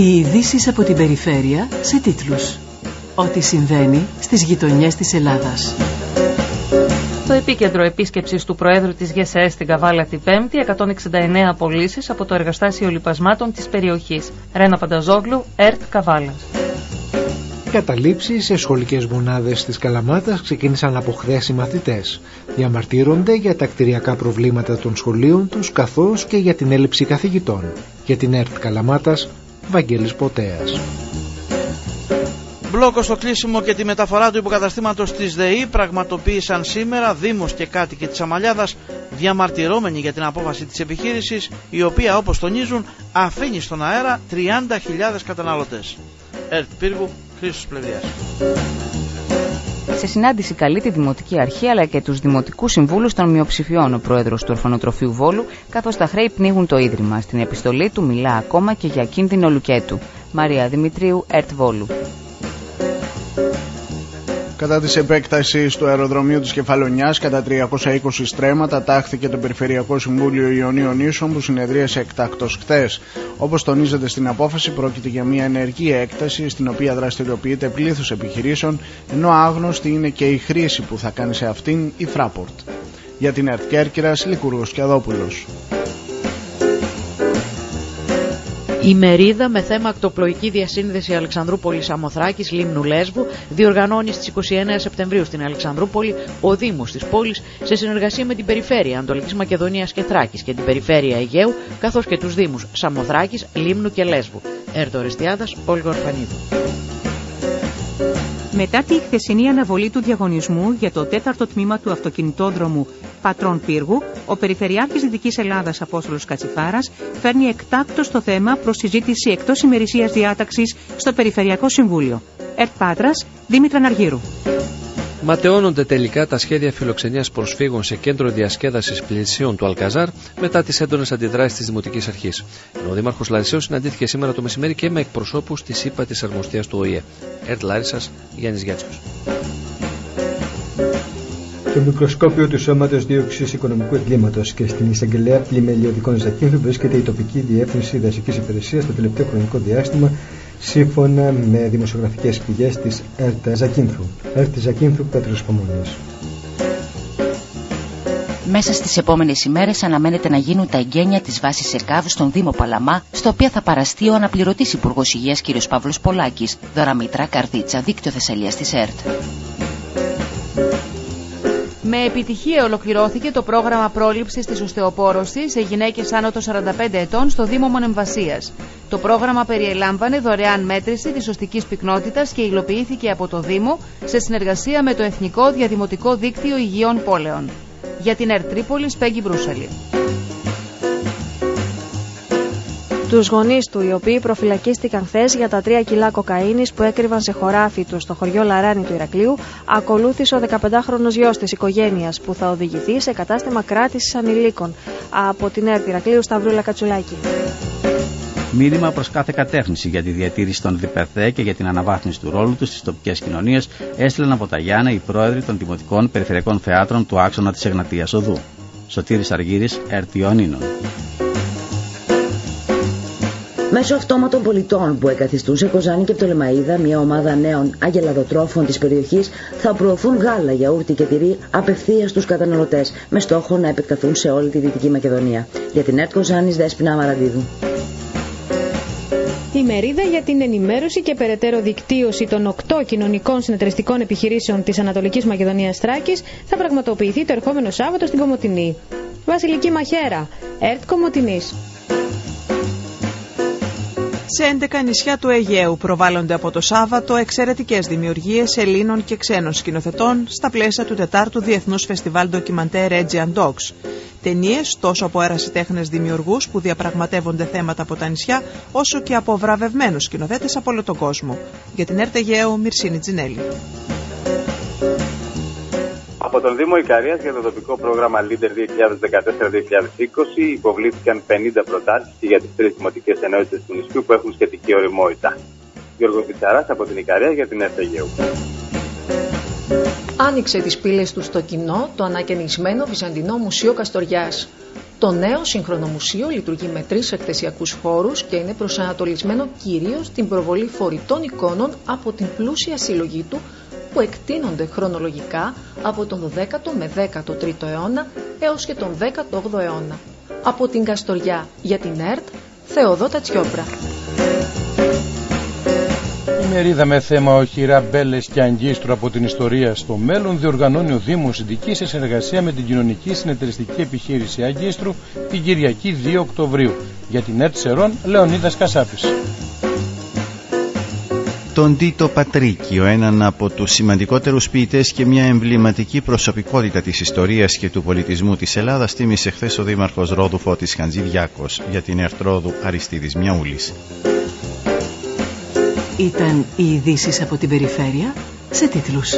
Οι ειδήσεις από την περιφέρεια σε τίτλους. Ό,τι συμβαίνει στις γειτονιές της Ελλάδας. Στο επίκεντρο επίσκεψης του Προέδρου της ΓΕΣΕ στην Καβάλα την Πέμπτη, 169 απολύσει από το εργαστάσιο λιπασμάτων της περιοχής. Ρένα Πανταζόγλου, ΕΡΤ Καβάλα. Οι καταλήψεις σε σχολικές μονάδες της Καλαμάτας ξεκίνησαν από χθες οι μαθητές. Διαμαρτύρονται για τα κτηριακά προβλήματα των σχολείων τους καθώς και για την έλλειψη καθηγητών. Για την ΕΡΤ Καλαμάτας, Βαγγέλης Ποτέας. Μπλόκο στο κλείσιμο και τη μεταφορά του υποκαταστήματος της ΔΕΗ πραγματοποίησαν σήμερα Δήμος και κάτοικοι της Αμαλιάδας διαμαρτυρώμενοι για την απόφαση της επιχείρησης, η οποία όπως τονίζουν αφήνει στον αέρα 30.000 καταναλωτές. ΕΡΤ Πύργου, Χρήστος Πλευριά. Σε συνάντηση καλεί τη Δημοτική Αρχή αλλά και τους Δημοτικούς Συμβούλους των Μειοψηφιών ο πρόεδρος του Ορφανοτροφείου Βόλου, καθώς τα χρέη πνίγουν το ίδρυμα. Στην επιστολή του μιλά ακόμα και για κίνδυνο λουκέτου. Μαρία Δημητρίου, ΕΡΤ Βόλου. Κατά της επέκτασης του αεροδρομίου της Κεφαλονιάς κατά 320 στρέμματα, τάχθηκε το Περιφερειακό Συμβούλιο Ιωνίων Ίσων που συνεδρίασε εκτάκτο χθες. Όπως τονίζεται στην απόφαση, πρόκειται για μια ενεργή έκταση στην οποία δραστηριοποιείται πλήθος επιχειρήσεων, ενώ άγνωστη είναι και η χρήση που θα κάνει σε αυτήν η Fraport. Για την ΕΡΤ Κέρκυρας, Λικούργος Κιαδόπουλος. Η μερίδα με θέμα ακτοπλοϊκή διασύνδεση Αλεξανδρούπολης Αμοθράκης Λίμνου Λέσβου διοργανώνει στις 29 Σεπτεμβρίου στην Αλεξανδρούπολη ο Δήμος της πόλης σε συνεργασία με την Περιφέρεια Ανατολικής Μακεδονίας και Θράκης και την Περιφέρεια Αιγαίου καθώς και τους Δήμους Σαμοθράκης, Λίμνου και Λέσβου. Έρτο Ρεστιάδας, Όλγα Ορφανίδου. Μετά τη χθεσινή αναβολή του διαγωνισμού για το τέταρτο τμήμα του αυτοκινητόδρομου Πατρών Πύργου, ο Περιφερειάρχης Δυτικής Ελλάδας Απόστολος Κατσιφάρας φέρνει εκτάκτο το θέμα προς συζήτηση εκτός ημερησίας διάταξης στο Περιφερειακό Συμβούλιο. Ερτ Πάτρας, Δήμητρα Ναργύρου. Ματαιώνονται τελικά τα σχέδια φιλοξενίας προσφύγων σε κέντρο διασκέδασης πλησίων του Αλκαζάρ μετά τις έντονες αντιδράσεις της Δημοτικής Αρχής. ο Δήμαρχος Λαρισαίου συναντήθηκε σήμερα το μεσημέρι και με εκπροσώπους της ΥΠΑ της Αρμοστίας του ΟΗΕ. Ερτ Λάρισας, Γιάννης Γιάτσο. Το μικροσκόπιο του Σώματος Δίωξης Οικονομικού Εγκλήματος και στην εισαγγελέα πλημελιωδικών Ζακίνθου βρίσκεται η τοπική διεύθυνση δασικής υπηρεσίας το τελευταίο χρονικό διάστημα σύμφωνα με δημοσιογραφικές πηγές της ΕΡΤ Ζακίνθου. ΕΡΤ Ζακίνθου Πέτρος Πομονής. Μέσα στις επόμενες ημέρες αναμένεται να γίνουν τα εγγένεια της βάσης ΕΚΑΒ στον Δήμο Παλαμά, στο οποίο θα παραστεί ο αναπληρωτής Υπουργός Υγείας κ. Παύλος Πολάκης, Δωραμήτρα Καρδίτσα, δίκτυο Θεσσαλίας της ΕΡΤ. Με επιτυχία ολοκληρώθηκε το πρόγραμμα πρόληψης της οστεοπόρωσης σε γυναίκες άνω των 45 ετών στο Δήμο Μονεμβασίας. Το πρόγραμμα περιελάμβανε δωρεάν μέτρηση της οστικής πυκνότητας και υλοποιήθηκε από το Δήμο σε συνεργασία με το Εθνικό Διαδημοτικό Δίκτυο Υγειών Πόλεων. Για την Ερτρίπολη, Σπέγγι Μπρούσαλη. Τους γονείς του, οι οποίοι προφυλακίστηκαν χθες για τα 3 κιλά κοκαίνης που έκρυβαν σε χωράφι τους στο χωριό Λαράνη του Ηρακλείου, ακολούθησε ο 15χρονος γιος της οικογένειας που θα οδηγηθεί σε κατάστημα κράτησης ανηλίκων. Από την ΕΡΤ Ηρακλείου Σταυρούλα Κατσουλάκη. Μήνυμα προς κάθε κατεύθυνση για τη διατήρηση των ΔΠΘ και για την αναβάθμιση του ρόλου τους στις τοπικές κοινωνίες έστειλαν από τα Γιάννα οι πρόεδροι των Δημοτικών Περιφερειακών Θεάτρων του άξονα της Εγνατίας Οδού. Σωτήρης Αργύρης, Ερτιόνινων. Μέσω αυτόματων πολιτών που εγκαθιστούν σε Κοζάνη και Πτολεμαίδα, μια ομάδα νέων αγελαδοτρόφων της περιοχής θα προωθούν γάλα, γιαούρτι και τυρί απευθείας στους καταναλωτές, με στόχο να επεκταθούν σε όλη τη Δυτική Μακεδονία. Για την ΕΡΤ Κοζάνης, Δέσπινα Μαραντίδου. Η μερίδα για την ενημέρωση και περαιτέρω δικτύωση των οκτώ κοινωνικών συνεταιριστικών επιχειρήσεων της Ανατολικής Μακεδονίας Τράκη θα πραγματοποιηθεί το ερχόμενο Σάββατο στην Κομωτινή. Βασιλική Μαχαίρα, ΕΡΤ Κομωτινής. Σε 11 νησιά του Αιγαίου προβάλλονται από το Σάββατο εξαιρετικές δημιουργίες Ελλήνων και ξένων σκηνοθετών στα πλαίσια του 4ου Διεθνούς Φεστιβάλ Ντοκιμαντέρ Aegean Dogs. Ταινίες τόσο από τέχνε δημιουργούς που διαπραγματεύονται θέματα από τα νησιά, όσο και από βραβευμένους σκηνοθέτες από όλο τον κόσμο. Για την ΕΡΤ Αιγαίου, Μυρσίνη Τζινέλη. Από τον Δήμο Ικαρίας για το τοπικό πρόγραμμα Leader 2014-2020 υποβλήθηκαν 50 προτάσεις για τις τρεις δημοτικές ενότητες του νησιού που έχουν σχετική οριμότητα. Γιώργο Πιτσαρά από την Ικαρία για την ΕΡΤΕΓΕΟΥ. Άνοιξε τις πύλες του στο κοινό το ανακαινισμένο Βυζαντινό Μουσείο Καστοριάς. Το νέο σύγχρονο μουσείο λειτουργεί με τρεις εκθεσιακούς χώρους και είναι προσανατολισμένο κυρίως στην προβολή φορητών εικόνων από την πλούσια συλλογή του που εκτείνονται χρονολογικά από τον 12ο με 13ο αιώνα έως και τον 18ο αιώνα. Από την Καστοριά για την ΕΡΤ, Θεοδότα Τσιόπρα. Η μερίδα με θέμα οχυρά μπέλε και αγκίστρου από την ιστορία στο μέλλον διοργανώνει ο Δήμος Ειδική σε συνεργασία με την κοινωνική συνεταιριστική επιχείρηση Αγκίστρου την Κυριακή 2 Οκτωβρίου. Για την ΕΡΤ Σερών, Λεωνίδας Κασάπης τον Τίτο Πατρίκιο, έναν από τους σημαντικότερους ποιητές και μια εμβληματική προσωπικότητα της ιστορίας και του πολιτισμού της Ελλάδας, τίμησε χθες ο Δήμαρχος Ρόδου Φώτης Χαντζηδιάκος για την Ερτρόδου Αριστίδης Μιαούλης. Ήταν οι ειδήσεις από την περιφέρεια σε τίτλους.